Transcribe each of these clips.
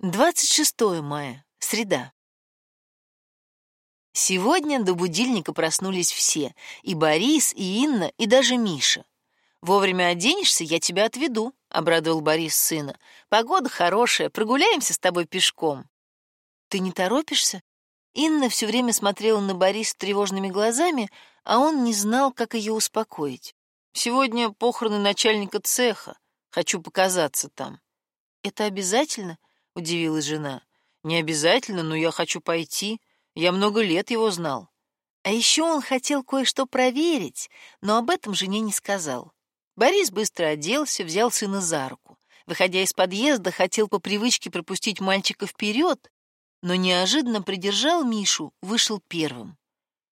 26 мая, среда. Сегодня до будильника проснулись все, и Борис, и Инна, и даже Миша. «Вовремя оденешься, я тебя отведу», — обрадовал Борис сына. «Погода хорошая, прогуляемся с тобой пешком». «Ты не торопишься?» Инна все время смотрела на Бориса тревожными глазами, а он не знал, как ее успокоить. «Сегодня похороны начальника цеха. Хочу показаться там». «Это обязательно?» Удивилась жена. Не обязательно, но я хочу пойти. Я много лет его знал. А еще он хотел кое-что проверить, но об этом жене не сказал. Борис быстро оделся, взял сына за руку. Выходя из подъезда, хотел по привычке пропустить мальчика вперед, но неожиданно придержал Мишу, вышел первым.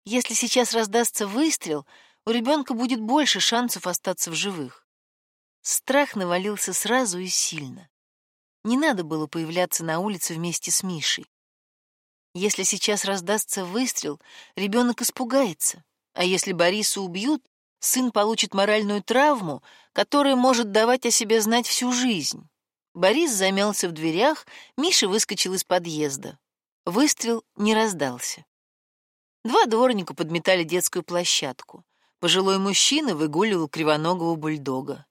Если сейчас раздастся выстрел, у ребенка будет больше шансов остаться в живых. Страх навалился сразу и сильно. Не надо было появляться на улице вместе с Мишей. Если сейчас раздастся выстрел, ребенок испугается, а если Бориса убьют, сын получит моральную травму, которая может давать о себе знать всю жизнь. Борис замялся в дверях, Миша выскочил из подъезда. Выстрел не раздался. Два дворника подметали детскую площадку. Пожилой мужчина выгуливал кривоногого бульдога.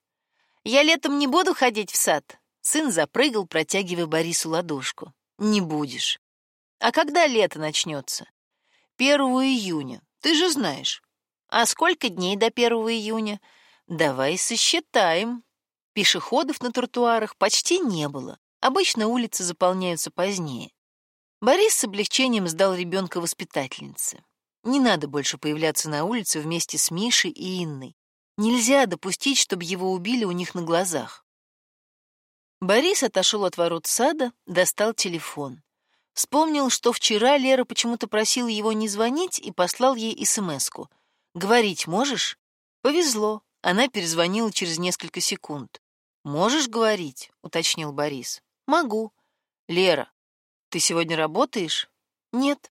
«Я летом не буду ходить в сад», Сын запрыгал, протягивая Борису ладошку. «Не будешь». «А когда лето начнется?» «Первого июня. Ты же знаешь». «А сколько дней до первого июня?» «Давай сосчитаем». Пешеходов на тротуарах почти не было. Обычно улицы заполняются позднее. Борис с облегчением сдал ребенка воспитательнице. Не надо больше появляться на улице вместе с Мишей и Инной. Нельзя допустить, чтобы его убили у них на глазах. Борис отошел от ворот сада, достал телефон. Вспомнил, что вчера Лера почему-то просила его не звонить и послал ей СМСку. «Говорить можешь?» Повезло. Она перезвонила через несколько секунд. «Можешь говорить?» — уточнил Борис. «Могу». «Лера, ты сегодня работаешь?» «Нет».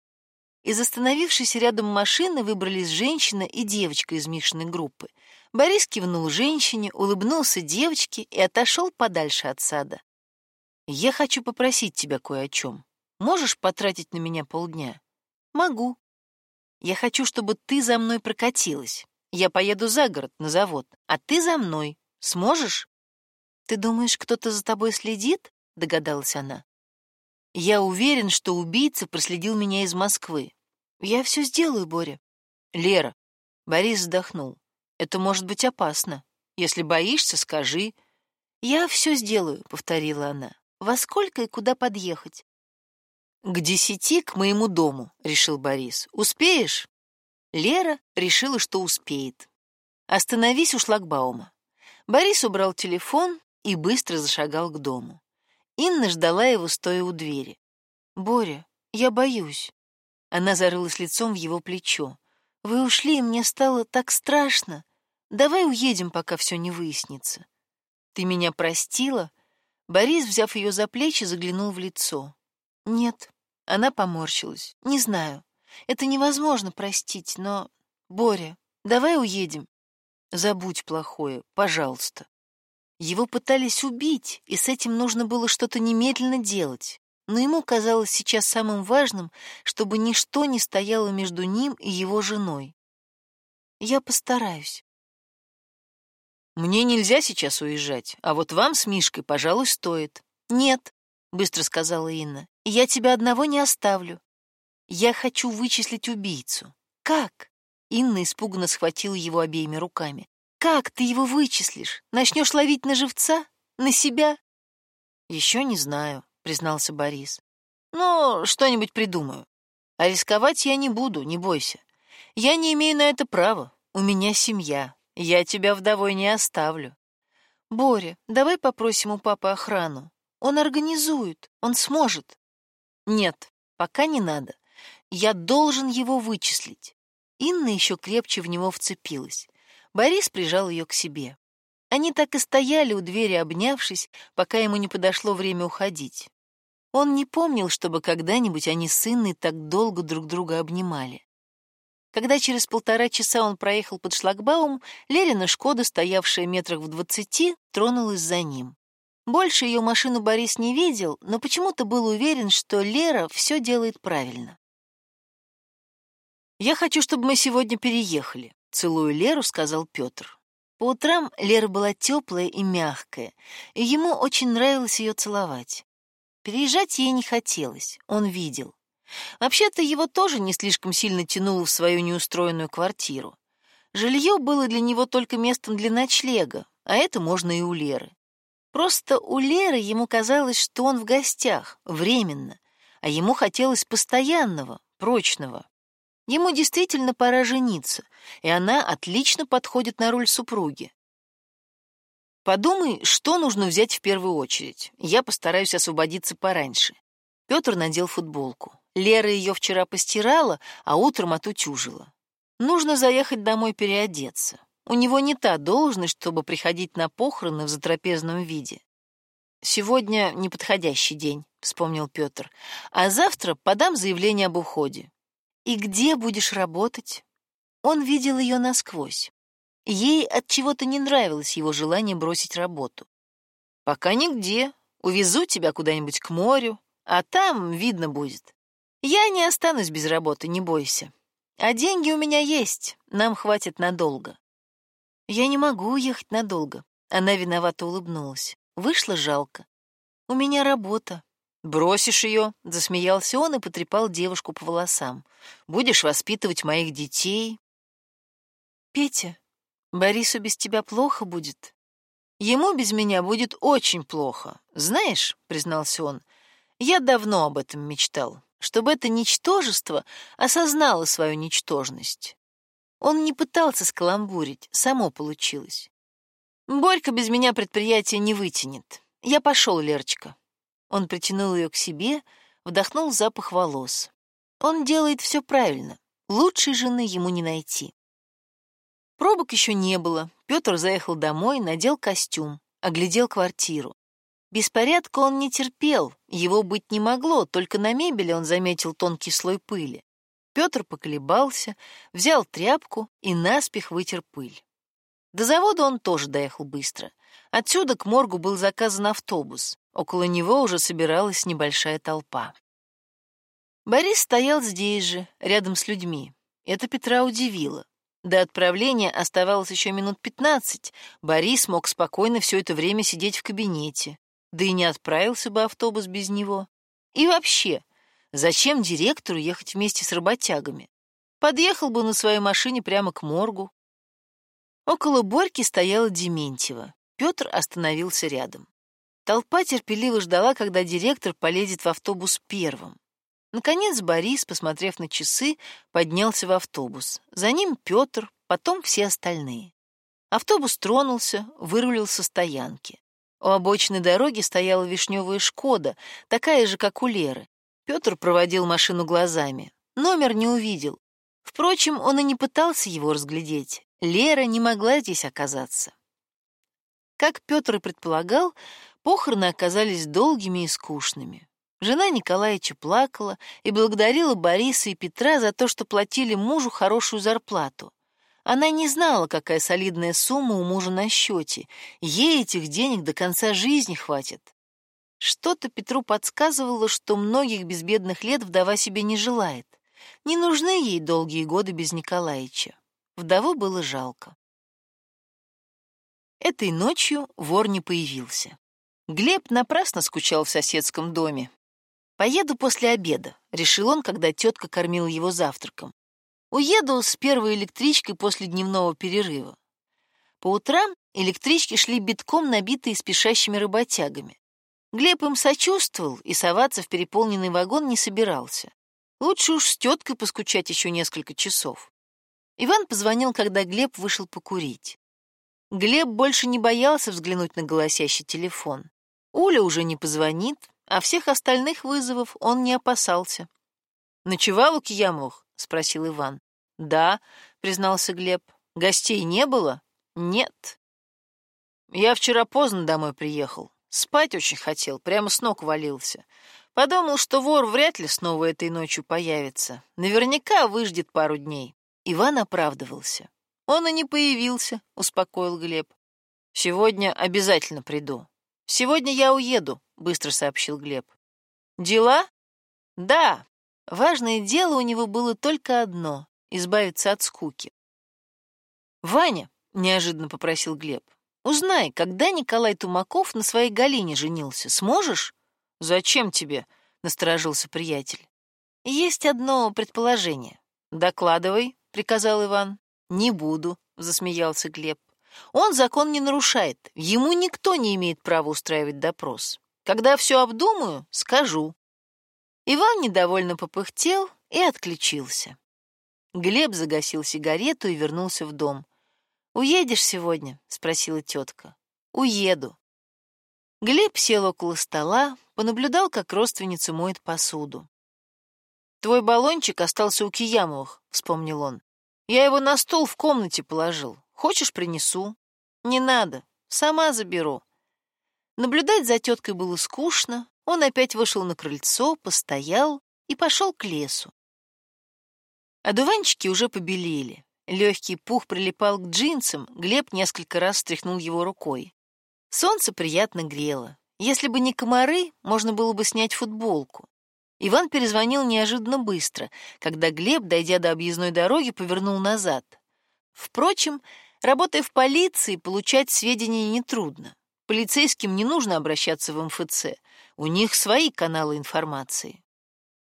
Из остановившейся рядом машины выбрались женщина и девочка из Мишиной группы. Борис кивнул женщине, улыбнулся девочке и отошел подальше от сада. «Я хочу попросить тебя кое о чем. Можешь потратить на меня полдня?» «Могу. Я хочу, чтобы ты за мной прокатилась. Я поеду за город, на завод, а ты за мной. Сможешь?» «Ты думаешь, кто-то за тобой следит?» — догадалась она. Я уверен, что убийца проследил меня из Москвы. Я все сделаю, Боря. Лера. Борис вздохнул. Это может быть опасно. Если боишься, скажи. Я все сделаю, повторила она. Во сколько и куда подъехать? К десяти к моему дому, решил Борис. Успеешь? Лера решила, что успеет. Остановись у шлагбаума. Борис убрал телефон и быстро зашагал к дому. Инна ждала его, стоя у двери. «Боря, я боюсь». Она зарылась лицом в его плечо. «Вы ушли, и мне стало так страшно. Давай уедем, пока все не выяснится». «Ты меня простила?» Борис, взяв ее за плечи, заглянул в лицо. «Нет». Она поморщилась. «Не знаю. Это невозможно простить, но... Боря, давай уедем». «Забудь плохое, пожалуйста». Его пытались убить, и с этим нужно было что-то немедленно делать. Но ему казалось сейчас самым важным, чтобы ничто не стояло между ним и его женой. Я постараюсь. Мне нельзя сейчас уезжать, а вот вам с Мишкой, пожалуй, стоит. Нет, быстро сказала Инна. Я тебя одного не оставлю. Я хочу вычислить убийцу. Как? Инна испуганно схватила его обеими руками. Как ты его вычислишь? Начнешь ловить на живца? На себя? Еще не знаю, признался Борис. Но что-нибудь придумаю. А рисковать я не буду, не бойся. Я не имею на это права. У меня семья. Я тебя вдовой не оставлю. Боря, давай попросим у папы охрану. Он организует, он сможет. Нет, пока не надо. Я должен его вычислить. Инна еще крепче в него вцепилась. Борис прижал ее к себе. Они так и стояли у двери, обнявшись, пока ему не подошло время уходить. Он не помнил, чтобы когда-нибудь они с Инной так долго друг друга обнимали. Когда через полтора часа он проехал под шлагбаум, Лерина «Шкода», стоявшая метрах в двадцати, тронулась за ним. Больше ее машину Борис не видел, но почему-то был уверен, что Лера все делает правильно. «Я хочу, чтобы мы сегодня переехали», — целую Леру, сказал Петр. По утрам Лера была теплая и мягкая, и ему очень нравилось ее целовать. Переезжать ей не хотелось, он видел. Вообще-то его тоже не слишком сильно тянуло в свою неустроенную квартиру. Жилье было для него только местом для ночлега, а это можно и у Леры. Просто у Леры ему казалось, что он в гостях, временно, а ему хотелось постоянного, прочного. Ему действительно пора жениться, и она отлично подходит на роль супруги. Подумай, что нужно взять в первую очередь. Я постараюсь освободиться пораньше. Петр надел футболку. Лера ее вчера постирала, а утром отутюжила. Нужно заехать домой переодеться. У него не та должность, чтобы приходить на похороны в затрапезном виде. Сегодня неподходящий день, вспомнил Петр. А завтра подам заявление об уходе. И где будешь работать? Он видел ее насквозь. Ей от чего-то не нравилось его желание бросить работу. Пока нигде. Увезу тебя куда-нибудь к морю, а там видно будет. Я не останусь без работы, не бойся. А деньги у меня есть, нам хватит надолго. Я не могу уехать надолго. Она виновато улыбнулась. Вышло жалко. У меня работа. Бросишь ее, засмеялся он и потрепал девушку по волосам. Будешь воспитывать моих детей. Петя, Борису без тебя плохо будет. Ему без меня будет очень плохо. Знаешь, признался он, я давно об этом мечтал, чтобы это ничтожество осознало свою ничтожность. Он не пытался скаламбурить, само получилось. Борька без меня предприятие не вытянет. Я пошел, Лерочка. Он притянул ее к себе, вдохнул запах волос. Он делает все правильно. Лучшей жены ему не найти. Пробок еще не было. Петр заехал домой, надел костюм, оглядел квартиру. Беспорядка он не терпел, его быть не могло, только на мебели он заметил тонкий слой пыли. Петр поколебался, взял тряпку и наспех вытер пыль. До завода он тоже доехал быстро. Отсюда к моргу был заказан автобус. Около него уже собиралась небольшая толпа. Борис стоял здесь же, рядом с людьми. Это Петра удивило. До отправления оставалось еще минут пятнадцать. Борис мог спокойно все это время сидеть в кабинете. Да и не отправился бы автобус без него. И вообще, зачем директору ехать вместе с работягами? Подъехал бы на своей машине прямо к моргу. Около Борьки стояла Дементьева. Петр остановился рядом. Толпа терпеливо ждала, когда директор полезет в автобус первым. Наконец Борис, посмотрев на часы, поднялся в автобус. За ним Петр, потом все остальные. Автобус тронулся, вырулил со стоянки. У обочины дороги стояла вишневая «Шкода», такая же, как у Леры. Петр проводил машину глазами. Номер не увидел. Впрочем, он и не пытался его разглядеть. Лера не могла здесь оказаться. Как Петр и предполагал, похороны оказались долгими и скучными. Жена Николаевича плакала и благодарила Бориса и Петра за то, что платили мужу хорошую зарплату. Она не знала, какая солидная сумма у мужа на счете. Ей этих денег до конца жизни хватит. Что-то Петру подсказывало, что многих безбедных лет вдова себе не желает. Не нужны ей долгие годы без Николаевича. Вдову было жалко. Этой ночью вор не появился. Глеб напрасно скучал в соседском доме. «Поеду после обеда», — решил он, когда тетка кормила его завтраком. «Уеду с первой электричкой после дневного перерыва». По утрам электрички шли битком, набитые спешащими работягами. Глеб им сочувствовал и соваться в переполненный вагон не собирался. Лучше уж с теткой поскучать еще несколько часов. Иван позвонил, когда Глеб вышел покурить. Глеб больше не боялся взглянуть на голосящий телефон. Уля уже не позвонит, а всех остальных вызовов он не опасался. «Ночевал у Киямух?» — спросил Иван. «Да», — признался Глеб. «Гостей не было?» «Нет». «Я вчера поздно домой приехал. Спать очень хотел, прямо с ног валился. Подумал, что вор вряд ли снова этой ночью появится. Наверняка выждет пару дней». Иван оправдывался. «Он и не появился», — успокоил Глеб. «Сегодня обязательно приду. «Сегодня я уеду», — быстро сообщил Глеб. «Дела?» «Да». Важное дело у него было только одно — избавиться от скуки. «Ваня», — неожиданно попросил Глеб, — «узнай, когда Николай Тумаков на своей Галине женился. Сможешь?» «Зачем тебе?» — насторожился приятель. «Есть одно предположение». «Докладывай», — приказал Иван. «Не буду», — засмеялся Глеб. Он закон не нарушает, ему никто не имеет права устраивать допрос. Когда все обдумаю, скажу. Иван недовольно попыхтел и отключился. Глеб загасил сигарету и вернулся в дом. «Уедешь сегодня?» — спросила тетка. «Уеду». Глеб сел около стола, понаблюдал, как родственница моет посуду. «Твой баллончик остался у Киямовых», — вспомнил он. «Я его на стол в комнате положил. Хочешь, принесу? Не надо, сама заберу. Наблюдать за теткой было скучно. Он опять вышел на крыльцо, постоял и пошел к лесу. Одуванчики уже побелели. Легкий пух прилипал к джинсам, Глеб несколько раз стряхнул его рукой. Солнце приятно грело. Если бы не комары, можно было бы снять футболку. Иван перезвонил неожиданно быстро, когда Глеб, дойдя до объездной дороги, повернул назад. Впрочем, Работая в полиции, получать сведения нетрудно. Полицейским не нужно обращаться в МФЦ. У них свои каналы информации.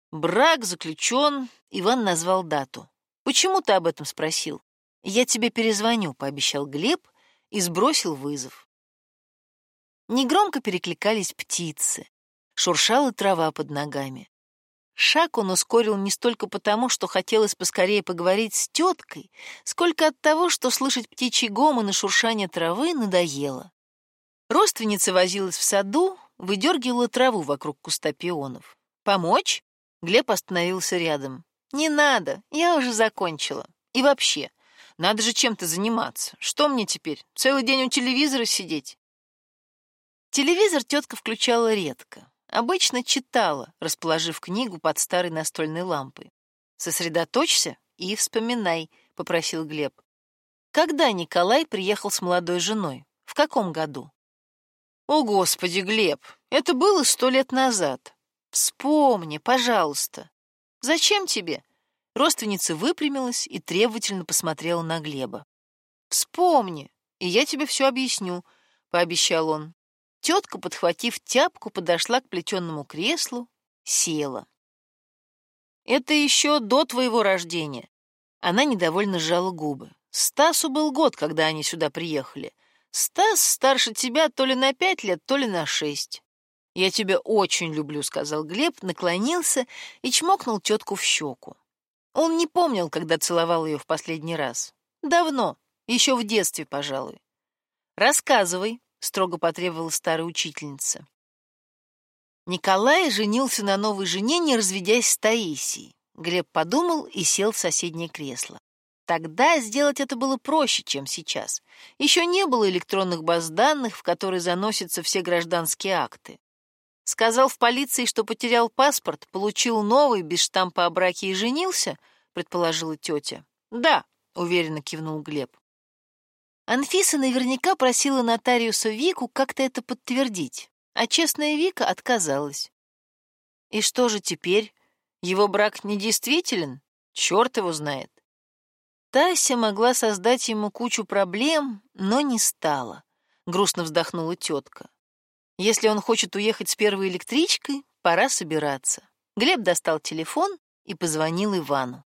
Брак заключен, Иван назвал дату. «Почему ты об этом спросил?» «Я тебе перезвоню», — пообещал Глеб и сбросил вызов. Негромко перекликались птицы. Шуршала трава под ногами. Шаг он ускорил не столько потому, что хотелось поскорее поговорить с теткой, сколько от того, что слышать птичий гомон и шуршание травы надоело. Родственница возилась в саду, выдергивала траву вокруг куста пионов. «Помочь?» Глеб остановился рядом. «Не надо, я уже закончила. И вообще, надо же чем-то заниматься. Что мне теперь, целый день у телевизора сидеть?» Телевизор тетка включала редко. Обычно читала, расположив книгу под старой настольной лампой. «Сосредоточься и вспоминай», — попросил Глеб. «Когда Николай приехал с молодой женой? В каком году?» «О, Господи, Глеб, это было сто лет назад. Вспомни, пожалуйста. Зачем тебе?» Родственница выпрямилась и требовательно посмотрела на Глеба. «Вспомни, и я тебе все объясню», — пообещал он. Тетка, подхватив тяпку, подошла к плетенному креслу, села. «Это еще до твоего рождения». Она недовольно сжала губы. Стасу был год, когда они сюда приехали. Стас старше тебя то ли на пять лет, то ли на шесть. «Я тебя очень люблю», — сказал Глеб, наклонился и чмокнул тетку в щеку. Он не помнил, когда целовал ее в последний раз. Давно, еще в детстве, пожалуй. «Рассказывай», строго потребовала старая учительница. Николай женился на новой жене, не разведясь с Таисией. Глеб подумал и сел в соседнее кресло. Тогда сделать это было проще, чем сейчас. Еще не было электронных баз данных, в которые заносятся все гражданские акты. Сказал в полиции, что потерял паспорт, получил новый, без штампа о браке и женился, предположила тетя. Да, уверенно кивнул Глеб. Анфиса наверняка просила нотариуса Вику как-то это подтвердить, а честная Вика отказалась. И что же теперь? Его брак недействителен? Черт его знает. Тася могла создать ему кучу проблем, но не стала. Грустно вздохнула тетка. Если он хочет уехать с первой электричкой, пора собираться. Глеб достал телефон и позвонил Ивану.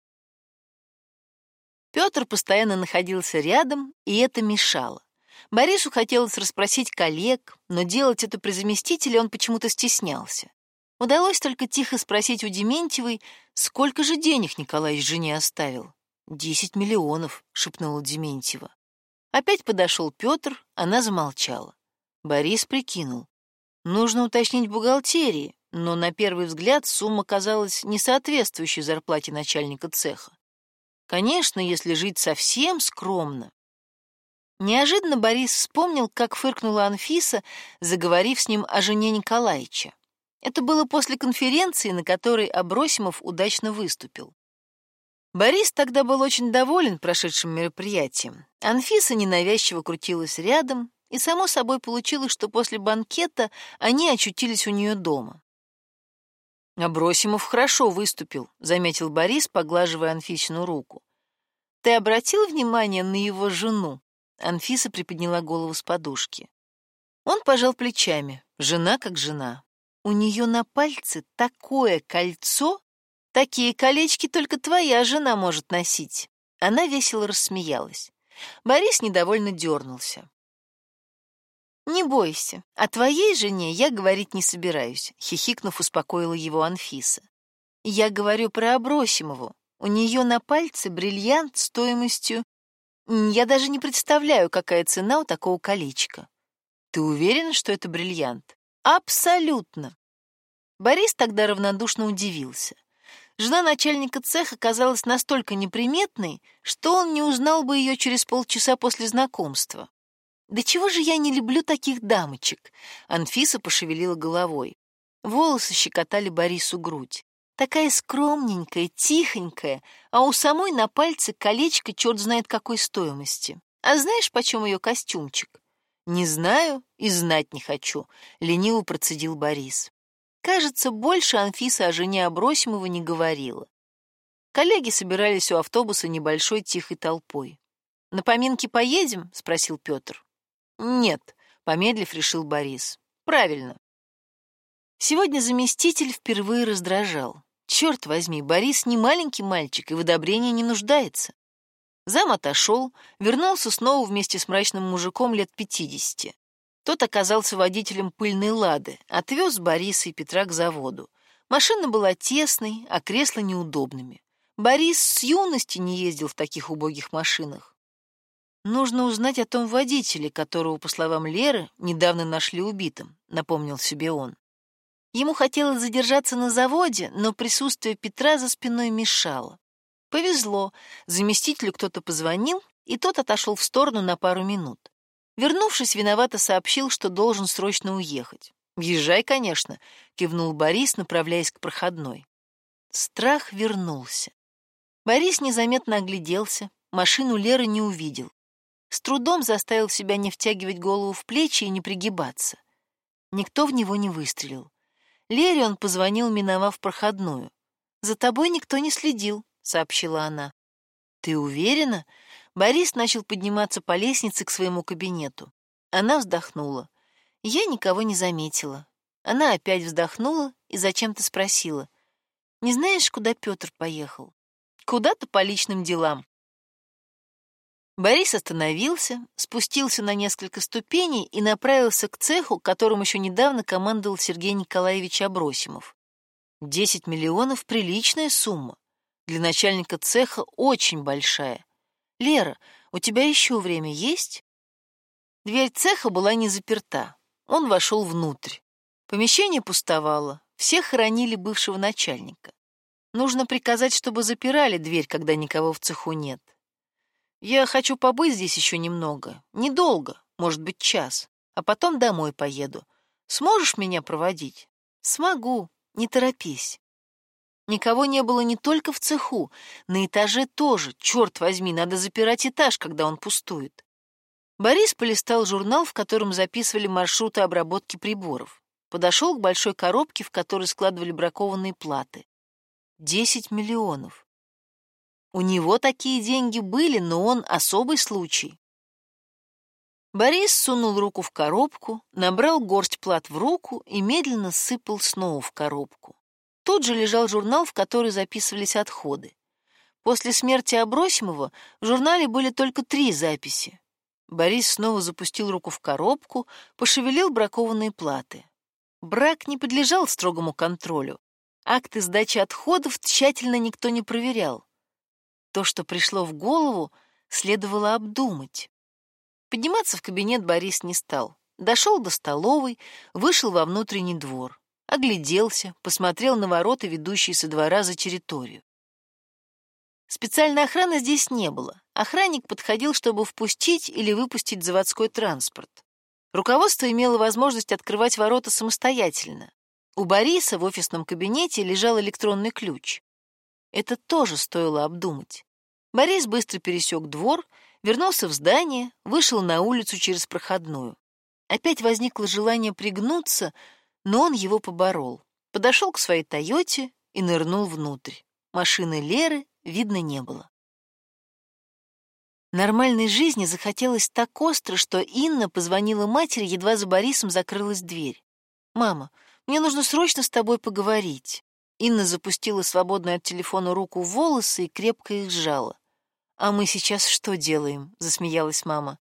Петр постоянно находился рядом, и это мешало. Борису хотелось расспросить коллег, но делать это при заместителе он почему-то стеснялся. Удалось только тихо спросить у Дементьевой, сколько же денег Николай жене оставил. «Десять миллионов», — шепнула Дементьева. Опять подошел Петр, она замолчала. Борис прикинул. Нужно уточнить бухгалтерии, но на первый взгляд сумма казалась несоответствующей зарплате начальника цеха. Конечно, если жить совсем скромно. Неожиданно Борис вспомнил, как фыркнула Анфиса, заговорив с ним о жене Николаевича. Это было после конференции, на которой Абросимов удачно выступил. Борис тогда был очень доволен прошедшим мероприятием. Анфиса ненавязчиво крутилась рядом, И само собой получилось, что после банкета они очутились у нее дома. «Абросимов хорошо выступил», — заметил Борис, поглаживая Анфисину руку. «Ты обратил внимание на его жену?» Анфиса приподняла голову с подушки. Он пожал плечами. Жена как жена. У нее на пальце такое кольцо, такие колечки только твоя жена может носить. Она весело рассмеялась. Борис недовольно дернулся. «Не бойся, о твоей жене я говорить не собираюсь», — хихикнув, успокоила его Анфиса. «Я говорю про Абросимову. У нее на пальце бриллиант стоимостью... Я даже не представляю, какая цена у такого колечка. Ты уверена, что это бриллиант?» «Абсолютно». Борис тогда равнодушно удивился. Жена начальника цеха казалась настолько неприметной, что он не узнал бы ее через полчаса после знакомства. «Да чего же я не люблю таких дамочек?» Анфиса пошевелила головой. Волосы щекотали Борису грудь. Такая скромненькая, тихонькая, а у самой на пальце колечко черт знает какой стоимости. А знаешь, почем ее костюмчик? Не знаю и знать не хочу, лениво процедил Борис. Кажется, больше Анфиса о жене Абросимова не говорила. Коллеги собирались у автобуса небольшой тихой толпой. «На поминки поедем?» — спросил Петр. Нет, помедлив, решил Борис. Правильно. Сегодня заместитель впервые раздражал. Черт возьми, Борис не маленький мальчик и в одобрении не нуждается. Зам отошел, вернулся снова вместе с мрачным мужиком лет пятидесяти. Тот оказался водителем пыльной «Лады», отвез Бориса и Петра к заводу. Машина была тесной, а кресла неудобными. Борис с юности не ездил в таких убогих машинах. Нужно узнать о том водителе, которого, по словам Леры, недавно нашли убитым, напомнил себе он. Ему хотелось задержаться на заводе, но присутствие Петра за спиной мешало. Повезло, заместителю кто-то позвонил, и тот отошел в сторону на пару минут. Вернувшись, виновато сообщил, что должен срочно уехать. «Езжай, конечно», — кивнул Борис, направляясь к проходной. Страх вернулся. Борис незаметно огляделся, машину Леры не увидел. С трудом заставил себя не втягивать голову в плечи и не пригибаться. Никто в него не выстрелил. Лере он позвонил, миновав проходную. «За тобой никто не следил», — сообщила она. «Ты уверена?» Борис начал подниматься по лестнице к своему кабинету. Она вздохнула. Я никого не заметила. Она опять вздохнула и зачем-то спросила. «Не знаешь, куда Петр поехал?» «Куда-то по личным делам. Борис остановился, спустился на несколько ступеней и направился к цеху, которым еще недавно командовал Сергей Николаевич Абросимов. Десять миллионов — приличная сумма. Для начальника цеха очень большая. «Лера, у тебя еще время есть?» Дверь цеха была не заперта. Он вошел внутрь. Помещение пустовало. Все хоронили бывшего начальника. Нужно приказать, чтобы запирали дверь, когда никого в цеху нет. Я хочу побыть здесь еще немного. Недолго, может быть, час. А потом домой поеду. Сможешь меня проводить? Смогу, не торопись. Никого не было не только в цеху, на этаже тоже. Черт возьми, надо запирать этаж, когда он пустует. Борис полистал журнал, в котором записывали маршруты обработки приборов. Подошел к большой коробке, в которой складывали бракованные платы. Десять миллионов. У него такие деньги были, но он особый случай. Борис сунул руку в коробку, набрал горсть плат в руку и медленно сыпал снова в коробку. Тут же лежал журнал, в который записывались отходы. После смерти Абросимова в журнале были только три записи. Борис снова запустил руку в коробку, пошевелил бракованные платы. Брак не подлежал строгому контролю. Акты сдачи отходов тщательно никто не проверял. То, что пришло в голову, следовало обдумать. Подниматься в кабинет Борис не стал. Дошел до столовой, вышел во внутренний двор, огляделся, посмотрел на ворота, ведущие со двора за территорию. Специальной охраны здесь не было. Охранник подходил, чтобы впустить или выпустить заводской транспорт. Руководство имело возможность открывать ворота самостоятельно. У Бориса в офисном кабинете лежал электронный ключ. Это тоже стоило обдумать. Борис быстро пересек двор, вернулся в здание, вышел на улицу через проходную. Опять возникло желание пригнуться, но он его поборол. Подошел к своей «Тойоте» и нырнул внутрь. Машины Леры видно не было. Нормальной жизни захотелось так остро, что Инна позвонила матери, едва за Борисом закрылась дверь. «Мама, мне нужно срочно с тобой поговорить». Инна запустила свободную от телефона руку в волосы и крепко их сжала. «А мы сейчас что делаем?» — засмеялась мама.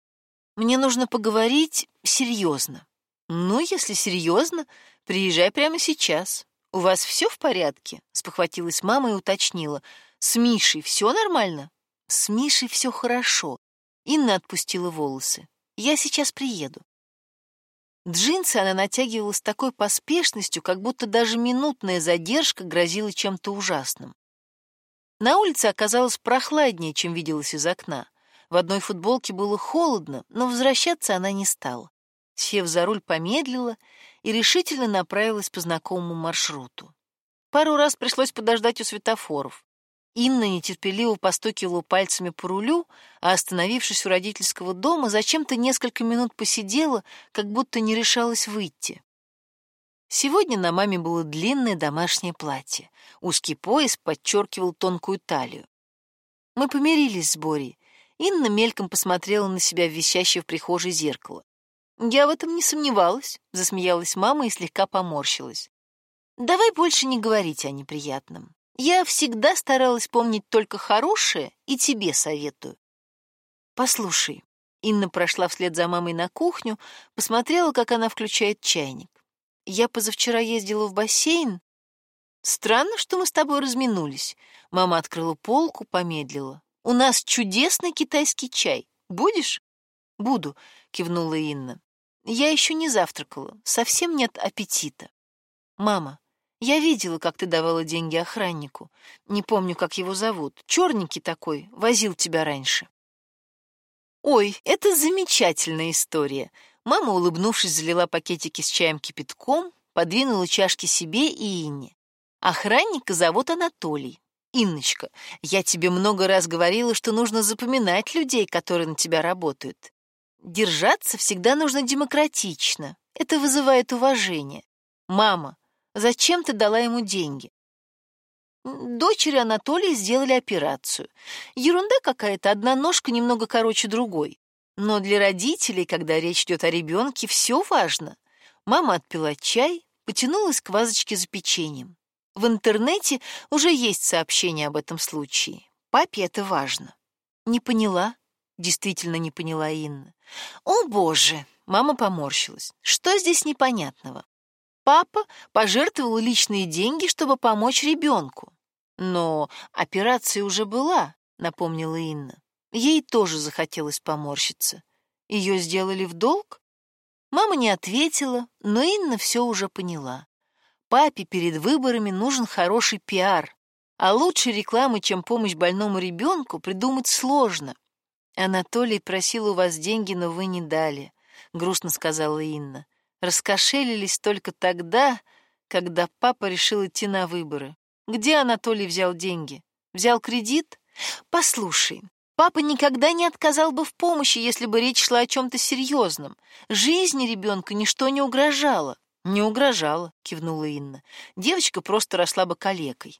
«Мне нужно поговорить серьезно». «Ну, если серьезно, приезжай прямо сейчас. У вас все в порядке?» — спохватилась мама и уточнила. «С Мишей все нормально?» «С Мишей все хорошо». Инна отпустила волосы. «Я сейчас приеду». Джинсы она натягивала с такой поспешностью, как будто даже минутная задержка грозила чем-то ужасным. На улице оказалось прохладнее, чем виделось из окна. В одной футболке было холодно, но возвращаться она не стала. Сев за руль, помедлила и решительно направилась по знакомому маршруту. Пару раз пришлось подождать у светофоров. Инна нетерпеливо постукивала пальцами по рулю, а, остановившись у родительского дома, зачем-то несколько минут посидела, как будто не решалась выйти. Сегодня на маме было длинное домашнее платье. Узкий пояс подчеркивал тонкую талию. Мы помирились с Борей. Инна мельком посмотрела на себя в висящее в прихожей зеркало. «Я в этом не сомневалась», — засмеялась мама и слегка поморщилась. «Давай больше не говорить о неприятном. Я всегда старалась помнить только хорошее и тебе советую». «Послушай», — Инна прошла вслед за мамой на кухню, посмотрела, как она включает чайник. «Я позавчера ездила в бассейн. Странно, что мы с тобой разминулись». Мама открыла полку, помедлила. «У нас чудесный китайский чай. Будешь?» «Буду», — кивнула Инна. Я еще не завтракала, совсем нет аппетита. Мама, я видела, как ты давала деньги охраннику. Не помню, как его зовут. Черненький такой, возил тебя раньше. Ой, это замечательная история. Мама, улыбнувшись, залила пакетики с чаем кипятком, подвинула чашки себе и Инне. Охранника зовут Анатолий. Инночка, я тебе много раз говорила, что нужно запоминать людей, которые на тебя работают. Держаться всегда нужно демократично. Это вызывает уважение. Мама, зачем ты дала ему деньги? Дочери Анатолия сделали операцию. Ерунда какая-то, одна ножка немного короче другой. Но для родителей, когда речь идет о ребенке, все важно. Мама отпила чай, потянулась к вазочке за печеньем. В интернете уже есть сообщение об этом случае. Папе это важно. Не поняла? Действительно не поняла Инна. О, боже, мама поморщилась. Что здесь непонятного? Папа пожертвовал личные деньги, чтобы помочь ребенку. Но операция уже была, напомнила Инна. Ей тоже захотелось поморщиться. Ее сделали в долг? Мама не ответила, но Инна все уже поняла. Папе перед выборами нужен хороший пиар, а лучше рекламы, чем помощь больному ребенку, придумать сложно. Анатолий просил у вас деньги, но вы не дали, грустно сказала Инна. Раскошелились только тогда, когда папа решил идти на выборы. Где Анатолий взял деньги? Взял кредит? Послушай, папа никогда не отказал бы в помощи, если бы речь шла о чем-то серьезном. Жизни ребенка ничто не угрожало. Не угрожало, кивнула Инна. Девочка просто росла бы калекой.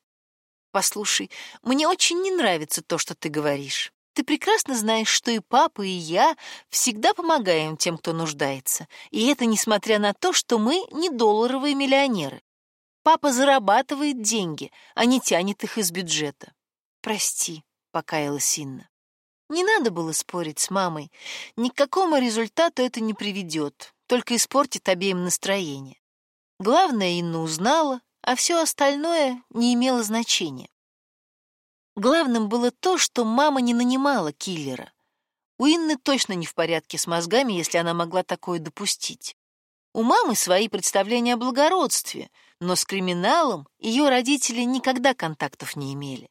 Послушай, мне очень не нравится то, что ты говоришь. Ты прекрасно знаешь, что и папа, и я всегда помогаем тем, кто нуждается. И это несмотря на то, что мы не долларовые миллионеры. Папа зарабатывает деньги, а не тянет их из бюджета. Прости, покаялась Инна. Не надо было спорить с мамой. Ни к какому результату это не приведет, только испортит обеим настроение. Главное, Инна узнала, а все остальное не имело значения. Главным было то, что мама не нанимала киллера. У Инны точно не в порядке с мозгами, если она могла такое допустить. У мамы свои представления о благородстве, но с криминалом ее родители никогда контактов не имели.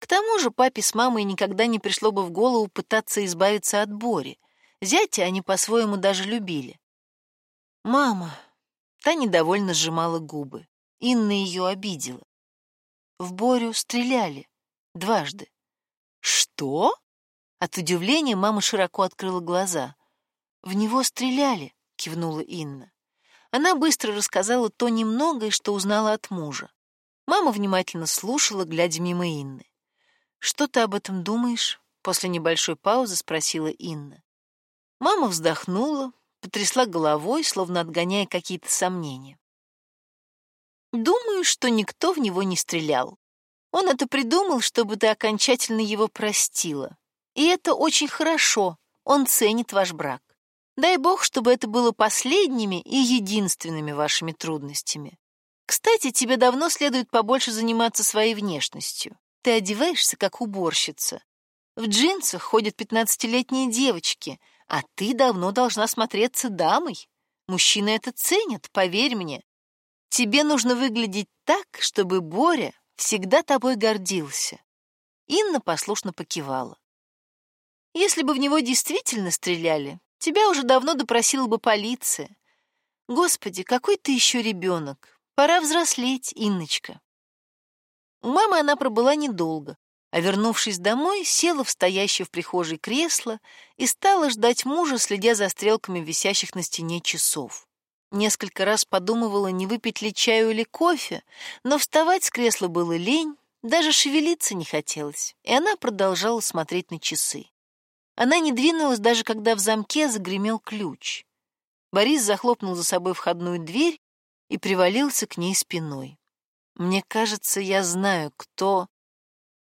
К тому же папе с мамой никогда не пришло бы в голову пытаться избавиться от Бори. Зятя они по-своему даже любили. «Мама!» Та недовольно сжимала губы. Инна ее обидела. В Борю стреляли. Дважды. «Что?» От удивления мама широко открыла глаза. «В него стреляли», — кивнула Инна. Она быстро рассказала то немногое, что узнала от мужа. Мама внимательно слушала, глядя мимо Инны. «Что ты об этом думаешь?» — после небольшой паузы спросила Инна. Мама вздохнула, потрясла головой, словно отгоняя какие-то сомнения. «Думаю, что никто в него не стрелял. Он это придумал, чтобы ты окончательно его простила. И это очень хорошо, он ценит ваш брак. Дай бог, чтобы это было последними и единственными вашими трудностями. Кстати, тебе давно следует побольше заниматься своей внешностью. Ты одеваешься как уборщица. В джинсах ходят пятнадцатилетние девочки, а ты давно должна смотреться дамой. Мужчины это ценят, поверь мне. Тебе нужно выглядеть так, чтобы Боря всегда тобой гордился. Инна послушно покивала. Если бы в него действительно стреляли, Тебя уже давно допросила бы полиция. Господи, какой ты еще ребенок. Пора взрослеть, Инночка. У мамы она пробыла недолго, а вернувшись домой, села в стоящее в прихожей кресло и стала ждать мужа, следя за стрелками висящих на стене часов. Несколько раз подумывала, не выпить ли чаю или кофе, но вставать с кресла было лень, даже шевелиться не хотелось, и она продолжала смотреть на часы. Она не двинулась, даже когда в замке загремел ключ. Борис захлопнул за собой входную дверь и привалился к ней спиной. Мне кажется, я знаю, кто...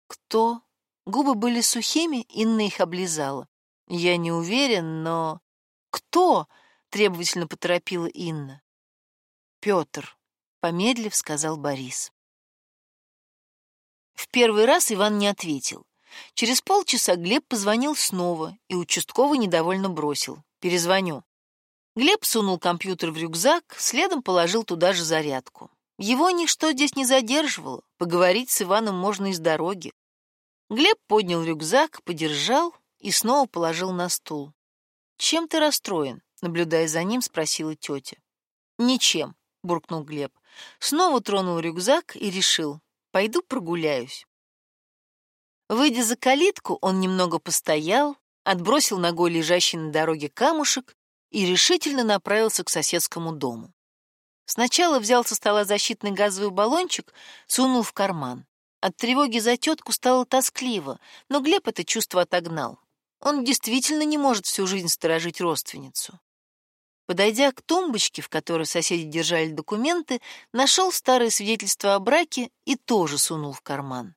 Кто? Губы были сухими, Инна их облизала. Я не уверен, но... Кто? Требовательно поторопила Инна. Петр, помедлив, сказал Борис. В первый раз Иван не ответил. Через полчаса Глеб позвонил снова, и участковый недовольно бросил. «Перезвоню». Глеб сунул компьютер в рюкзак, следом положил туда же зарядку. Его ничто здесь не задерживало, поговорить с Иваном можно из дороги. Глеб поднял рюкзак, подержал и снова положил на стул. «Чем ты расстроен?» — наблюдая за ним, спросила тетя. «Ничем», — буркнул Глеб. Снова тронул рюкзак и решил. «Пойду прогуляюсь». Выйдя за калитку, он немного постоял, отбросил ногой лежащий на дороге камушек и решительно направился к соседскому дому. Сначала взял со стола защитный газовый баллончик, сунул в карман. От тревоги за тетку стало тоскливо, но Глеб это чувство отогнал. Он действительно не может всю жизнь сторожить родственницу. Подойдя к тумбочке, в которой соседи держали документы, нашел старое свидетельство о браке и тоже сунул в карман.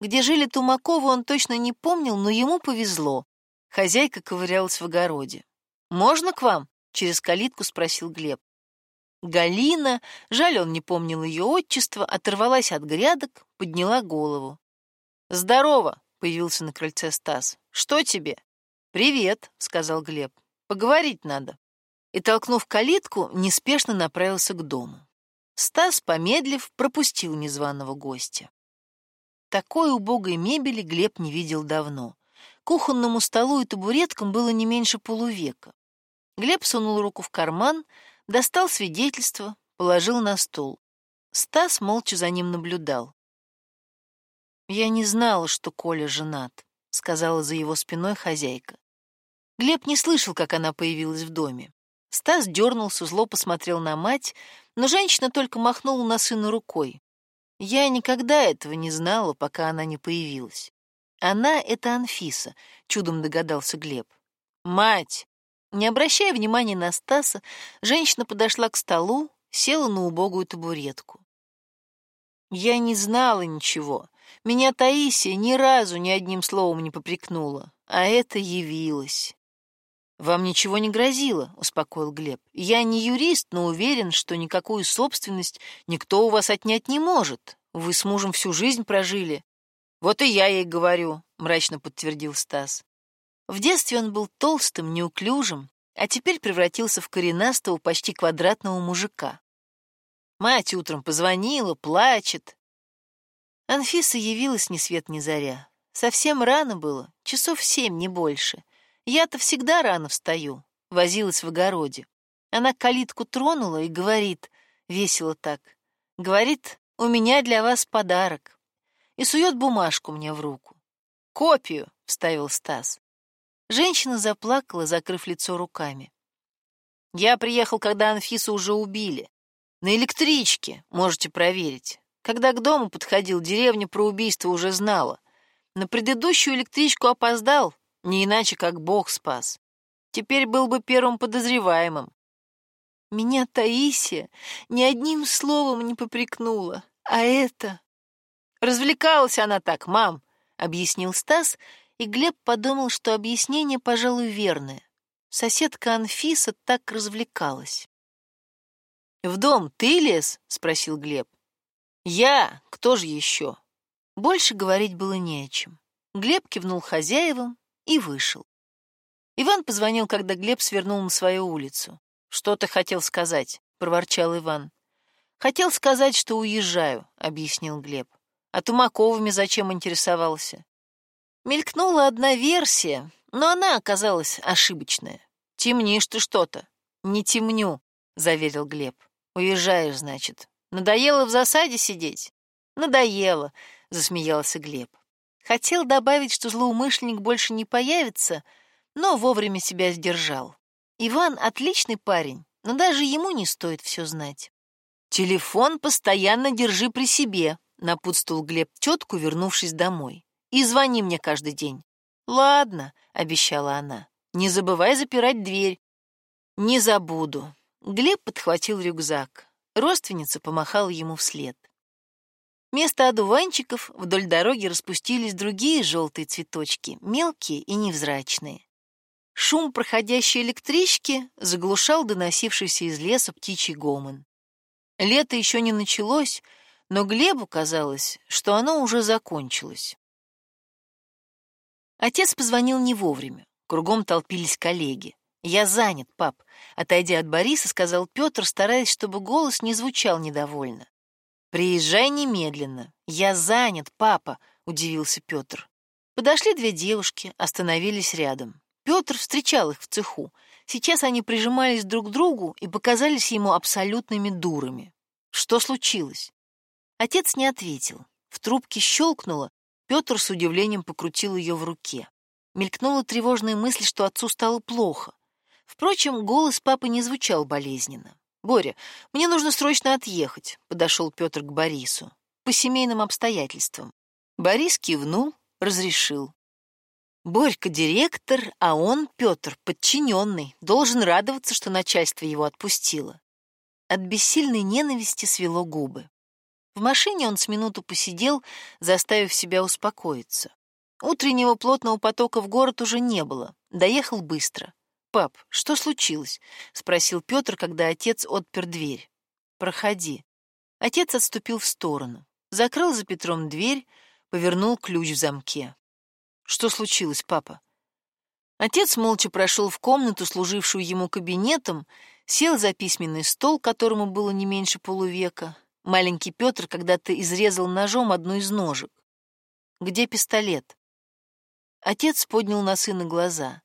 Где жили Тумаковы, он точно не помнил, но ему повезло. Хозяйка ковырялась в огороде. «Можно к вам?» — через калитку спросил Глеб. Галина, жаль, он не помнил ее отчество, оторвалась от грядок, подняла голову. «Здорово!» — появился на крыльце Стас. «Что тебе?» «Привет», — сказал Глеб. «Поговорить надо». И, толкнув калитку, неспешно направился к дому. Стас, помедлив, пропустил незваного гостя. Такой убогой мебели Глеб не видел давно. Кухонному столу и табуреткам было не меньше полувека. Глеб сунул руку в карман, достал свидетельство, положил на стол. Стас молча за ним наблюдал. «Я не знала, что Коля женат», — сказала за его спиной хозяйка. Глеб не слышал, как она появилась в доме. Стас дернулся, зло посмотрел на мать, но женщина только махнула на сына рукой. Я никогда этого не знала, пока она не появилась. Она — это Анфиса, чудом догадался Глеб. Мать! Не обращая внимания на Стаса, женщина подошла к столу, села на убогую табуретку. Я не знала ничего. Меня Таисия ни разу ни одним словом не попрекнула, а это явилось. «Вам ничего не грозило», — успокоил Глеб. «Я не юрист, но уверен, что никакую собственность никто у вас отнять не может. Вы с мужем всю жизнь прожили». «Вот и я ей говорю», — мрачно подтвердил Стас. В детстве он был толстым, неуклюжим, а теперь превратился в коренастого, почти квадратного мужика. Мать утром позвонила, плачет. Анфиса явилась ни свет ни заря. Совсем рано было, часов семь, не больше. Я-то всегда рано встаю, возилась в огороде. Она калитку тронула и говорит, весело так, говорит, у меня для вас подарок. И сует бумажку мне в руку. Копию, вставил Стас. Женщина заплакала, закрыв лицо руками. Я приехал, когда Анфису уже убили. На электричке, можете проверить. Когда к дому подходил, деревня про убийство уже знала. На предыдущую электричку опоздал, не иначе, как Бог спас. Теперь был бы первым подозреваемым. Меня Таисия ни одним словом не попрекнула, а это... Развлекалась она так, мам, — объяснил Стас, и Глеб подумал, что объяснение, пожалуй, верное. Соседка Анфиса так развлекалась. «В дом ты лез?» — спросил Глеб. «Я? Кто же еще?» Больше говорить было не о чем. Глеб кивнул хозяевам и вышел. Иван позвонил, когда Глеб свернул на свою улицу. «Что ты хотел сказать?» — проворчал Иван. «Хотел сказать, что уезжаю», — объяснил Глеб. «А Тумаковыми зачем интересовался?» Мелькнула одна версия, но она оказалась ошибочная. «Темнишь ты что-то». «Не темню», — заверил Глеб. «Уезжаешь, значит. Надоело в засаде сидеть?» «Надоело», — засмеялся Глеб. Хотел добавить, что злоумышленник больше не появится, но вовремя себя сдержал. Иван отличный парень, но даже ему не стоит все знать. «Телефон постоянно держи при себе», — напутствовал Глеб тетку, вернувшись домой. «И звони мне каждый день». «Ладно», — обещала она. «Не забывай запирать дверь». «Не забуду». Глеб подхватил рюкзак. Родственница помахала ему вслед. Вместо одуванчиков вдоль дороги распустились другие желтые цветочки, мелкие и невзрачные. Шум проходящей электрички заглушал доносившийся из леса птичий гомон. Лето еще не началось, но Глебу казалось, что оно уже закончилось. Отец позвонил не вовремя. Кругом толпились коллеги. «Я занят, пап», — отойдя от Бориса, сказал Петр, стараясь, чтобы голос не звучал недовольно. «Приезжай немедленно. Я занят, папа», — удивился Петр. Подошли две девушки, остановились рядом. Петр встречал их в цеху. Сейчас они прижимались друг к другу и показались ему абсолютными дурами. Что случилось? Отец не ответил. В трубке щелкнуло. Петр с удивлением покрутил ее в руке. Мелькнула тревожная мысль, что отцу стало плохо. Впрочем, голос папы не звучал болезненно. «Боря, мне нужно срочно отъехать», — подошел Петр к Борису. «По семейным обстоятельствам». Борис кивнул, разрешил. Борька директор, а он, Петр, подчиненный, должен радоваться, что начальство его отпустило. От бессильной ненависти свело губы. В машине он с минуту посидел, заставив себя успокоиться. Утреннего плотного потока в город уже не было, доехал быстро. «Пап, что случилось?» — спросил Петр, когда отец отпер дверь. «Проходи». Отец отступил в сторону, закрыл за Петром дверь, повернул ключ в замке. «Что случилось, папа?» Отец молча прошел в комнату, служившую ему кабинетом, сел за письменный стол, которому было не меньше полувека. Маленький Петр когда-то изрезал ножом одну из ножек. «Где пистолет?» Отец поднял на сына глаза.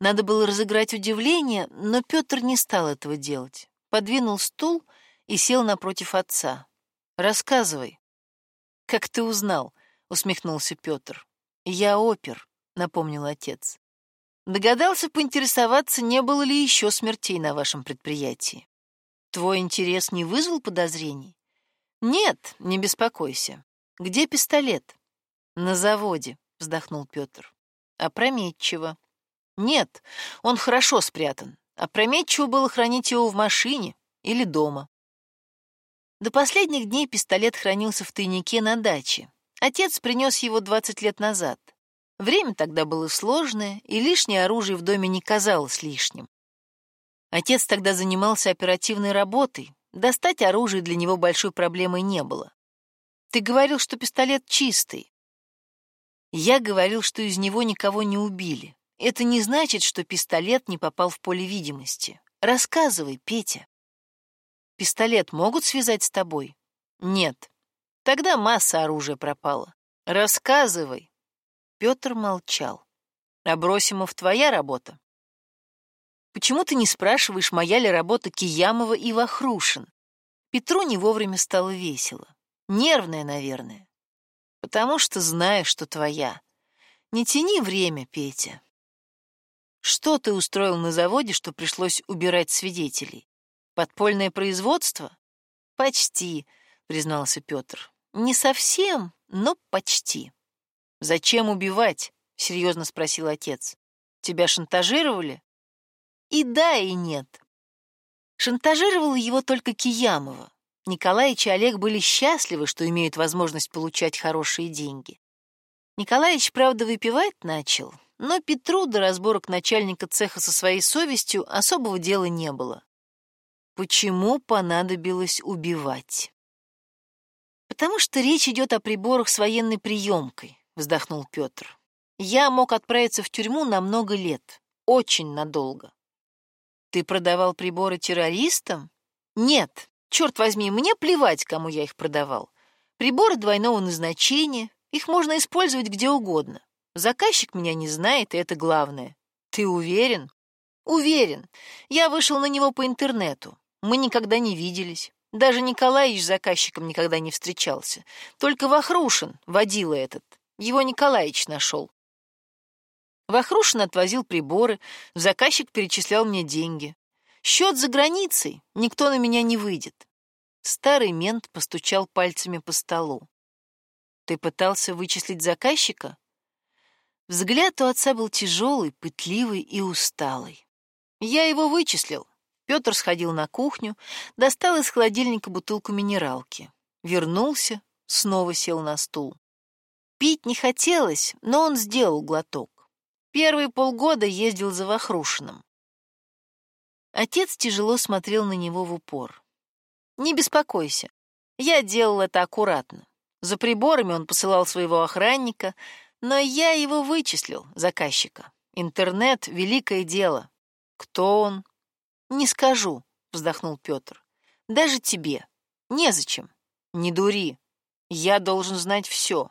Надо было разыграть удивление, но Петр не стал этого делать. Подвинул стул и сел напротив отца. «Рассказывай». «Как ты узнал?» — усмехнулся Петр. «Я опер», — напомнил отец. «Догадался поинтересоваться, не было ли еще смертей на вашем предприятии. Твой интерес не вызвал подозрений?» «Нет, не беспокойся. Где пистолет?» «На заводе», — вздохнул Петр. «Опрометчиво. Нет, он хорошо спрятан. Опрометчиво было хранить его в машине или дома. До последних дней пистолет хранился в тайнике на даче. Отец принес его 20 лет назад. Время тогда было сложное, и лишнее оружие в доме не казалось лишним. Отец тогда занимался оперативной работой. Достать оружие для него большой проблемой не было. Ты говорил, что пистолет чистый. Я говорил, что из него никого не убили. Это не значит, что пистолет не попал в поле видимости. Рассказывай, Петя. Пистолет могут связать с тобой? Нет. Тогда масса оружия пропала. Рассказывай. Петр молчал. Абросимов твоя работа? Почему ты не спрашиваешь, моя ли работа Киямова и Вахрушин? Петру не вовремя стало весело. Нервная, наверное. Потому что знаю, что твоя. Не тяни время, Петя. Что ты устроил на заводе, что пришлось убирать свидетелей? Подпольное производство? Почти, признался Петр. Не совсем, но почти. Зачем убивать? серьезно спросил отец. Тебя шантажировали? И да, и нет. Шантажировала его только Киямова. Николаич и Олег были счастливы, что имеют возможность получать хорошие деньги. Николаич, правда, выпивать начал, но Петру до разборок начальника цеха со своей совестью особого дела не было. Почему понадобилось убивать? Потому что речь идет о приборах с военной приемкой, вздохнул Петр. Я мог отправиться в тюрьму на много лет, очень надолго. Ты продавал приборы террористам? Нет, черт возьми, мне плевать, кому я их продавал. Приборы двойного назначения, их можно использовать где угодно. Заказчик меня не знает, и это главное. Ты уверен? Уверен. Я вышел на него по интернету. Мы никогда не виделись. Даже Николаевич с заказчиком никогда не встречался. Только Вахрушин, водила этот. Его Николаевич нашел. Вахрушин отвозил приборы, заказчик перечислял мне деньги. Счет за границей, никто на меня не выйдет. Старый мент постучал пальцами по столу. Ты пытался вычислить заказчика? Взгляд у отца был тяжелый, пытливый и усталый. Я его вычислил. Петр сходил на кухню, достал из холодильника бутылку минералки. Вернулся, снова сел на стул. Пить не хотелось, но он сделал глоток. Первые полгода ездил за Вахрушиным. Отец тяжело смотрел на него в упор. «Не беспокойся, я делал это аккуратно. За приборами он посылал своего охранника, но я его вычислил, заказчика. Интернет — великое дело. Кто он? Не скажу, вздохнул Петр. Даже тебе. Незачем. Не дури. Я должен знать все.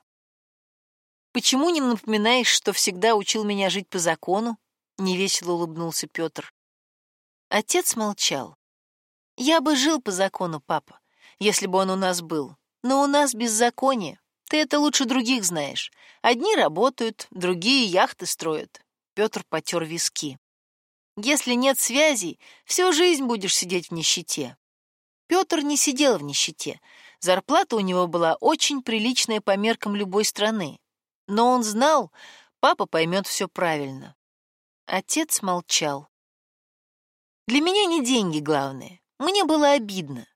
Почему не напоминаешь, что всегда учил меня жить по закону? Невесело улыбнулся Петр. Отец молчал. Я бы жил по закону, папа, если бы он у нас был. Но у нас беззаконие. Ты это лучше других знаешь. Одни работают, другие яхты строят. Петр потер виски. Если нет связей, всю жизнь будешь сидеть в нищете. Петр не сидел в нищете. Зарплата у него была очень приличная по меркам любой страны. Но он знал, папа поймет все правильно. Отец молчал. Для меня не деньги главное. Мне было обидно.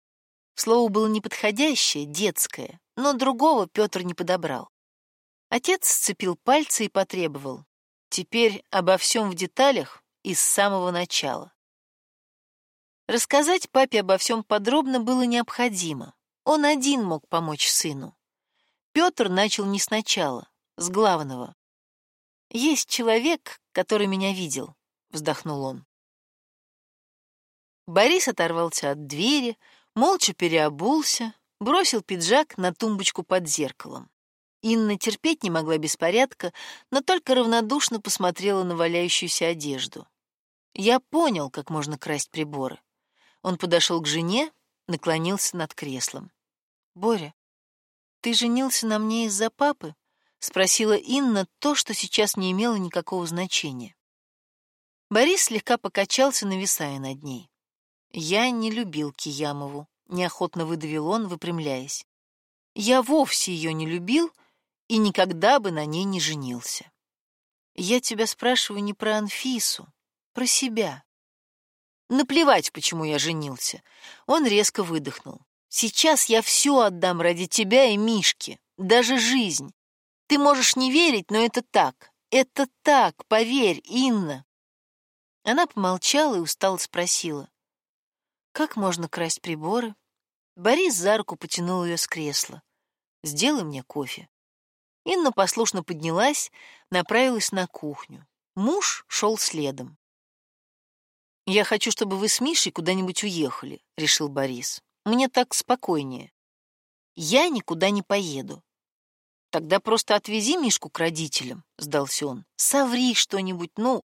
Слово было неподходящее, детское но другого Петр не подобрал. Отец сцепил пальцы и потребовал. Теперь обо всем в деталях и с самого начала. Рассказать папе обо всем подробно было необходимо. Он один мог помочь сыну. Петр начал не сначала, с главного. «Есть человек, который меня видел», — вздохнул он. Борис оторвался от двери, молча переобулся, бросил пиджак на тумбочку под зеркалом. Инна терпеть не могла беспорядка, но только равнодушно посмотрела на валяющуюся одежду. Я понял, как можно красть приборы. Он подошел к жене, наклонился над креслом. «Боря, ты женился на мне из-за папы?» — спросила Инна то, что сейчас не имело никакого значения. Борис слегка покачался, нависая над ней. Я не любил Киямову неохотно выдавил он, выпрямляясь. Я вовсе ее не любил и никогда бы на ней не женился. Я тебя спрашиваю не про Анфису, про себя. Наплевать, почему я женился. Он резко выдохнул. Сейчас я все отдам ради тебя и Мишки, даже жизнь. Ты можешь не верить, но это так. Это так, поверь, Инна. Она помолчала и устало спросила. Как можно красть приборы? Борис за руку потянул ее с кресла. «Сделай мне кофе». Инна послушно поднялась, направилась на кухню. Муж шел следом. «Я хочу, чтобы вы с Мишей куда-нибудь уехали», — решил Борис. «Мне так спокойнее». «Я никуда не поеду». «Тогда просто отвези Мишку к родителям», — сдался он. «Соври что-нибудь, ну,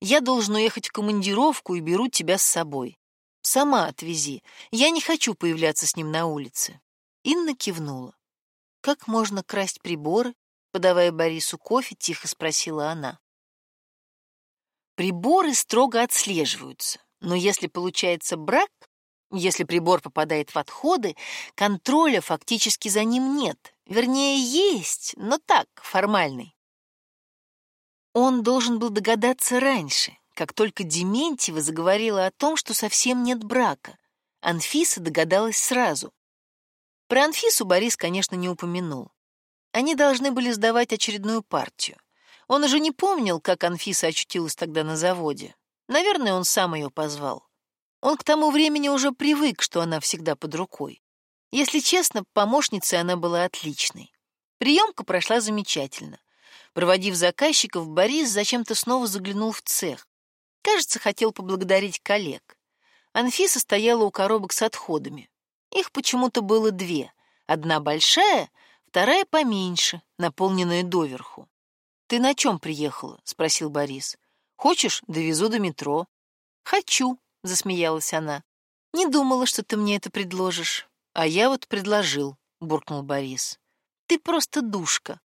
я должен уехать в командировку и беру тебя с собой. Сама отвези. Я не хочу появляться с ним на улице. Инна кивнула. Как можно красть приборы? Подавая Борису кофе, тихо спросила она. Приборы строго отслеживаются, но если получается брак, если прибор попадает в отходы, контроля фактически за ним нет. Вернее, есть, но так, формальный. Он должен был догадаться раньше, как только Дементьева заговорила о том, что совсем нет брака. Анфиса догадалась сразу. Про Анфису Борис, конечно, не упомянул. Они должны были сдавать очередную партию. Он уже не помнил, как Анфиса очутилась тогда на заводе. Наверное, он сам ее позвал. Он к тому времени уже привык, что она всегда под рукой. Если честно, помощницей она была отличной. Приемка прошла замечательно. Проводив заказчиков, Борис зачем-то снова заглянул в цех. Кажется, хотел поблагодарить коллег. Анфиса стояла у коробок с отходами. Их почему-то было две. Одна большая, вторая поменьше, наполненная доверху. «Ты на чем приехала?» — спросил Борис. «Хочешь, довезу до метро?» «Хочу», — засмеялась она. «Не думала, что ты мне это предложишь». «А я вот предложил», — буркнул Борис. «Ты просто душка.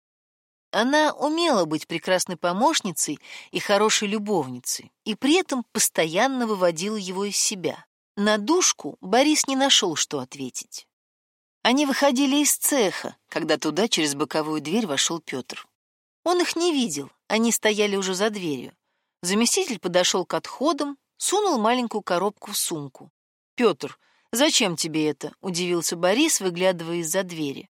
Она умела быть прекрасной помощницей и хорошей любовницей, и при этом постоянно выводила его из себя. На душку Борис не нашел, что ответить. Они выходили из цеха, когда туда через боковую дверь вошел Петр. Он их не видел, они стояли уже за дверью. Заместитель подошел к отходам, сунул маленькую коробку в сумку. «Петр, зачем тебе это?» — удивился Борис, выглядывая из-за двери.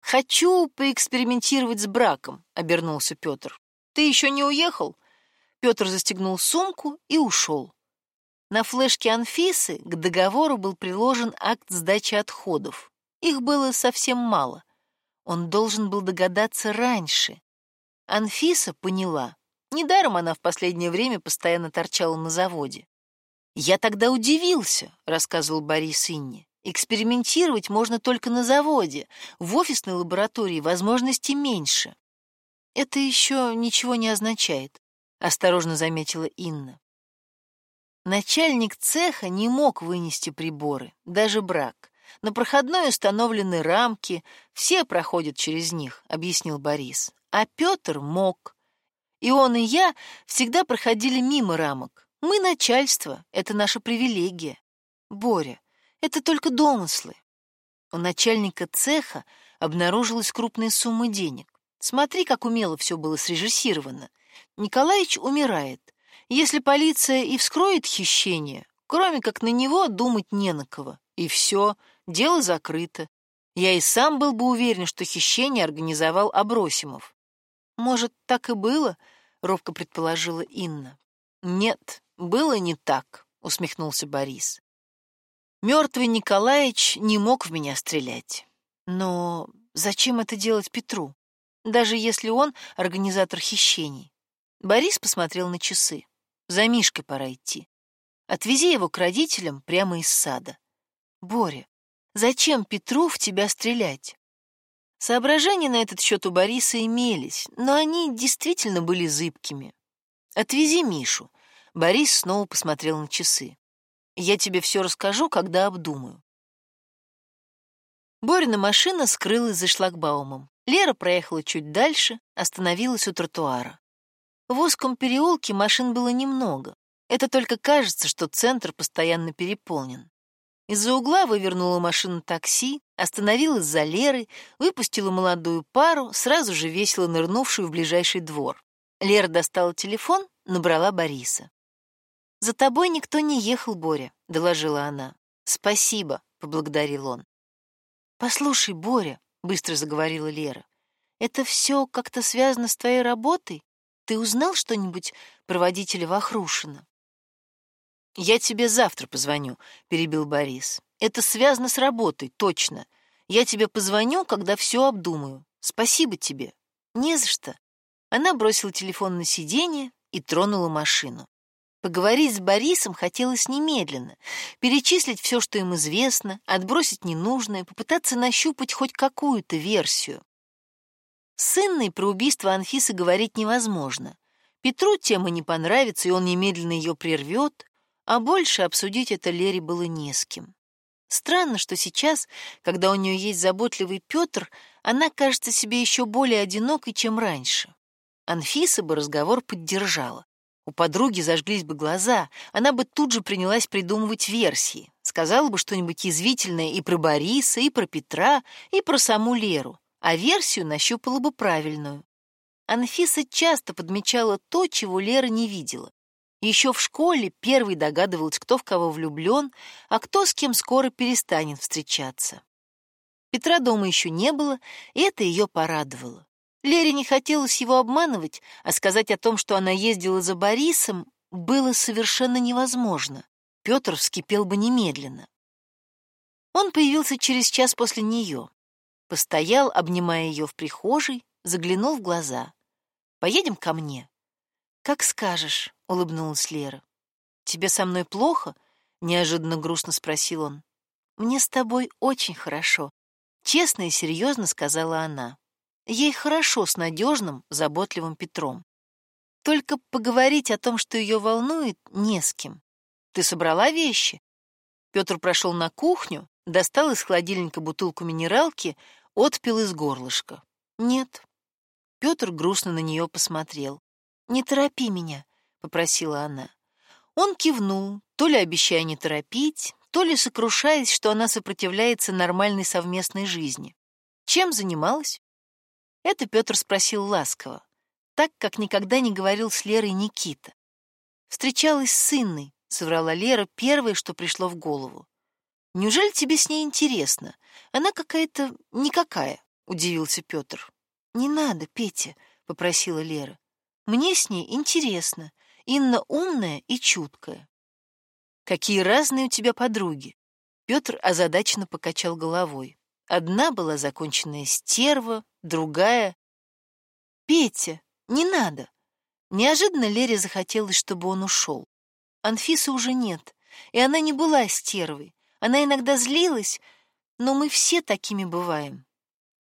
«Хочу поэкспериментировать с браком», — обернулся Петр. «Ты еще не уехал?» Петр застегнул сумку и ушел. На флешке Анфисы к договору был приложен акт сдачи отходов. Их было совсем мало. Он должен был догадаться раньше. Анфиса поняла. Недаром она в последнее время постоянно торчала на заводе. «Я тогда удивился», — рассказывал Борис Инне. Экспериментировать можно только на заводе. В офисной лаборатории возможностей меньше. Это еще ничего не означает, осторожно заметила Инна. Начальник цеха не мог вынести приборы, даже брак. На проходной установлены рамки, все проходят через них, объяснил Борис. А Петр мог. И он, и я всегда проходили мимо рамок. Мы начальство, это наша привилегия. Боря, это только домыслы. У начальника цеха обнаружилась крупная сумма денег. Смотри, как умело все было срежиссировано. Николаевич умирает. Если полиция и вскроет хищение, кроме как на него думать не на кого. И все, дело закрыто. Я и сам был бы уверен, что хищение организовал Абросимов. Может, так и было? Робко предположила Инна. Нет, было не так, усмехнулся Борис. Мертвый Николаевич не мог в меня стрелять. Но зачем это делать Петру, даже если он организатор хищений? Борис посмотрел на часы. За Мишкой пора идти. Отвези его к родителям прямо из сада. Боря, зачем Петру в тебя стрелять? Соображения на этот счет у Бориса имелись, но они действительно были зыбкими. Отвези Мишу. Борис снова посмотрел на часы. Я тебе все расскажу, когда обдумаю. Борина машина скрылась за шлагбаумом. Лера проехала чуть дальше, остановилась у тротуара. В узком переулке машин было немного. Это только кажется, что центр постоянно переполнен. Из-за угла вывернула машина такси, остановилась за Лерой, выпустила молодую пару, сразу же весело нырнувшую в ближайший двор. Лера достала телефон, набрала Бориса. «За тобой никто не ехал, Боря», — доложила она. «Спасибо», — поблагодарил он. «Послушай, Боря», — быстро заговорила Лера, «это все как-то связано с твоей работой? Ты узнал что-нибудь про водителя Вахрушина?» «Я тебе завтра позвоню», — перебил Борис. «Это связано с работой, точно. Я тебе позвоню, когда все обдумаю. Спасибо тебе». «Не за что». Она бросила телефон на сиденье и тронула машину. Поговорить с Борисом хотелось немедленно, перечислить все, что им известно, отбросить ненужное, попытаться нащупать хоть какую-то версию. С Инной про убийство Анфисы говорить невозможно. Петру тема не понравится, и он немедленно ее прервет, а больше обсудить это Лере было не с кем. Странно, что сейчас, когда у нее есть заботливый Петр, она кажется себе еще более одинокой, чем раньше. Анфиса бы разговор поддержала. У подруги зажглись бы глаза, она бы тут же принялась придумывать версии, сказала бы что-нибудь язвительное и про Бориса, и про Петра, и про саму Леру, а версию нащупала бы правильную. Анфиса часто подмечала то, чего Лера не видела. Еще в школе первый догадывалась, кто в кого влюблен, а кто с кем скоро перестанет встречаться. Петра дома еще не было, и это ее порадовало. Лере не хотелось его обманывать, а сказать о том, что она ездила за Борисом, было совершенно невозможно. Петр вскипел бы немедленно. Он появился через час после нее. Постоял, обнимая ее в прихожей, заглянул в глаза. «Поедем ко мне?» «Как скажешь», — улыбнулась Лера. «Тебе со мной плохо?» — неожиданно грустно спросил он. «Мне с тобой очень хорошо», — честно и серьезно сказала она. Ей хорошо с надежным, заботливым Петром. Только поговорить о том, что ее волнует, не с кем. Ты собрала вещи? Петр прошел на кухню, достал из холодильника бутылку минералки, отпил из горлышка. Нет. Петр грустно на нее посмотрел. «Не торопи меня», — попросила она. Он кивнул, то ли обещая не торопить, то ли сокрушаясь, что она сопротивляется нормальной совместной жизни. Чем занималась? Это Петр спросил ласково, так, как никогда не говорил с Лерой Никита. «Встречалась с Инной», — соврала Лера первое, что пришло в голову. «Неужели тебе с ней интересно? Она какая-то никакая», — удивился Петр. «Не надо, Петя», — попросила Лера. «Мне с ней интересно. Инна умная и чуткая». «Какие разные у тебя подруги!» Петр озадаченно покачал головой. Одна была законченная стерва, другая... «Петя, не надо!» Неожиданно Лере захотелось, чтобы он ушел. Анфисы уже нет, и она не была стервой. Она иногда злилась, но мы все такими бываем.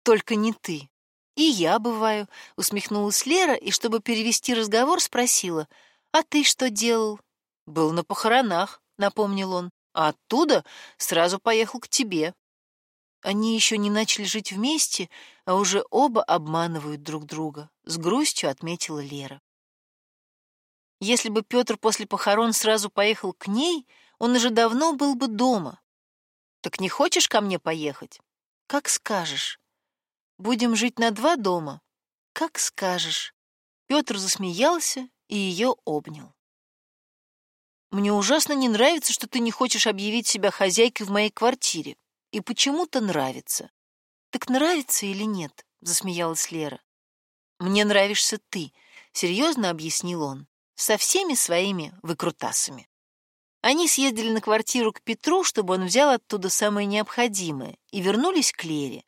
Только не ты. И я бываю, усмехнулась Лера, и чтобы перевести разговор, спросила, «А ты что делал?» «Был на похоронах», — напомнил он, «а оттуда сразу поехал к тебе». Они еще не начали жить вместе, а уже оба обманывают друг друга, с грустью отметила Лера. Если бы Петр после похорон сразу поехал к ней, он уже давно был бы дома. Так не хочешь ко мне поехать? Как скажешь. Будем жить на два дома? Как скажешь. Петр засмеялся и ее обнял. Мне ужасно не нравится, что ты не хочешь объявить себя хозяйкой в моей квартире и почему-то нравится. Так нравится или нет? засмеялась Лера. Мне нравишься ты, серьезно объяснил он, со всеми своими выкрутасами. Они съездили на квартиру к Петру, чтобы он взял оттуда самое необходимое, и вернулись к Лере.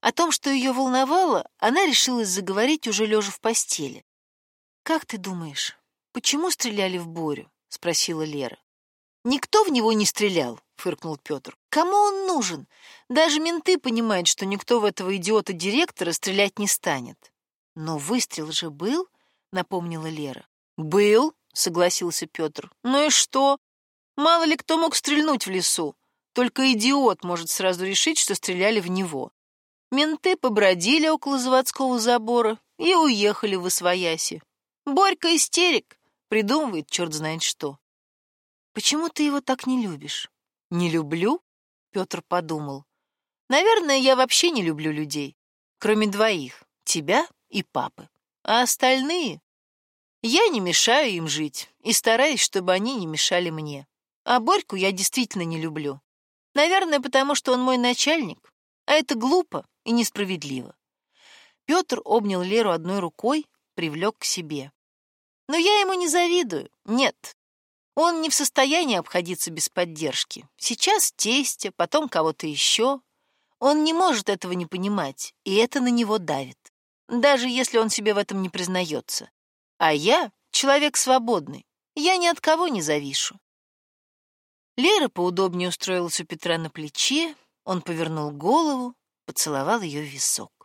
О том, что ее волновало, она решилась заговорить уже лежа в постели. «Как ты думаешь, почему стреляли в Борю?» — спросила Лера. «Никто в него не стрелял», — фыркнул Петр. «Кому он нужен? Даже менты понимают, что никто в этого идиота-директора стрелять не станет». «Но выстрел же был», — напомнила Лера. «Был», — согласился Петр. «Ну и что? Мало ли кто мог стрельнуть в лесу. Только идиот может сразу решить, что стреляли в него. Менты побродили около заводского забора и уехали в Освояси. Борька истерик, придумывает черт знает что. Почему ты его так не любишь? Не люблю? Петр подумал. Наверное, я вообще не люблю людей, кроме двоих, тебя и папы. А остальные? Я не мешаю им жить и стараюсь, чтобы они не мешали мне. А Борьку я действительно не люблю. Наверное, потому что он мой начальник, а это глупо и несправедливо. Петр обнял Леру одной рукой, привлек к себе. Но я ему не завидую. Нет, он не в состоянии обходиться без поддержки. Сейчас тестя, потом кого-то еще. Он не может этого не понимать, и это на него давит. Даже если он себе в этом не признается. А я — человек свободный. Я ни от кого не завишу. Лера поудобнее устроилась у Петра на плече, он повернул голову, поцеловал ее в висок.